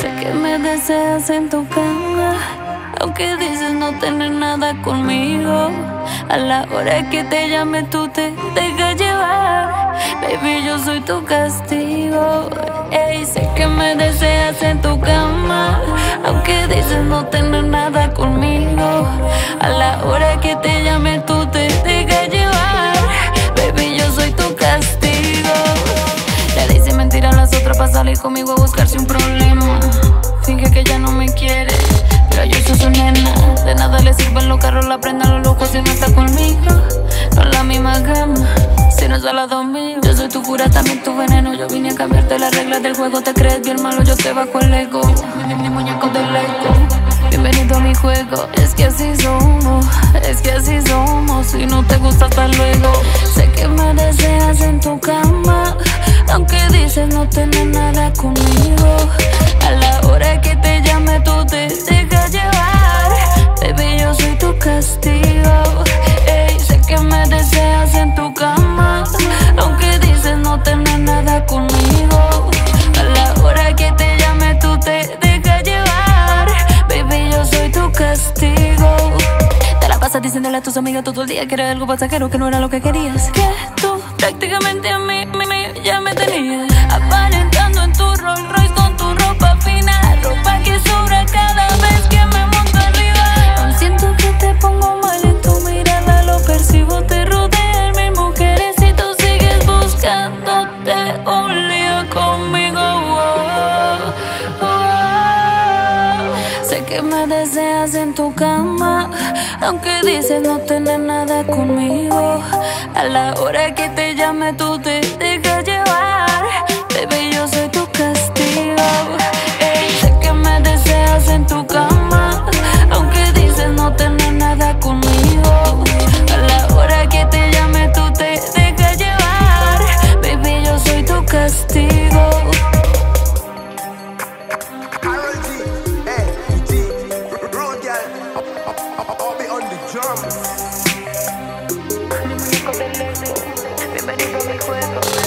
Sé que me deseas en tu cama, aunque dices no tener nada conmigo. A la hora que te llame tú te dejas llevar, baby yo soy tu castigo. No tener nada conmigo. A la hora que te llame tú te dejas llevar, baby yo soy tu castigo. Le dice mentira a las otras para salir conmigo a buscarse un problema. Finge que ya no me quiere, pero yo soy su nena. De nada le sirven los carros, la prenda, los locos si no está conmigo. No es la misma gama, si no es al lado mío. Yo soy tu cura, también tu veneno. Yo vine a cambiarte las reglas del juego. Te crees bien malo, yo te bajo el ego. Mi, muñeco del Lego. Bienvenido a mi juego, es que así somos, es que así somos. Si no te gusta, hasta luego. Sé que me deseas en tu cama, aunque dices no tener nada conmigo. A la hora que te llame, tú te diciéndole a tus amigas todo el día que era algo pasajero, que no era lo que querías. Que tú prácticamente a mí, mí, mí ya me tenías. Aparentando en tu Rolls que me deseas en tu cama, aunque dices no tener nada conmigo. A la hora que te llame tú te Mi cuerpo.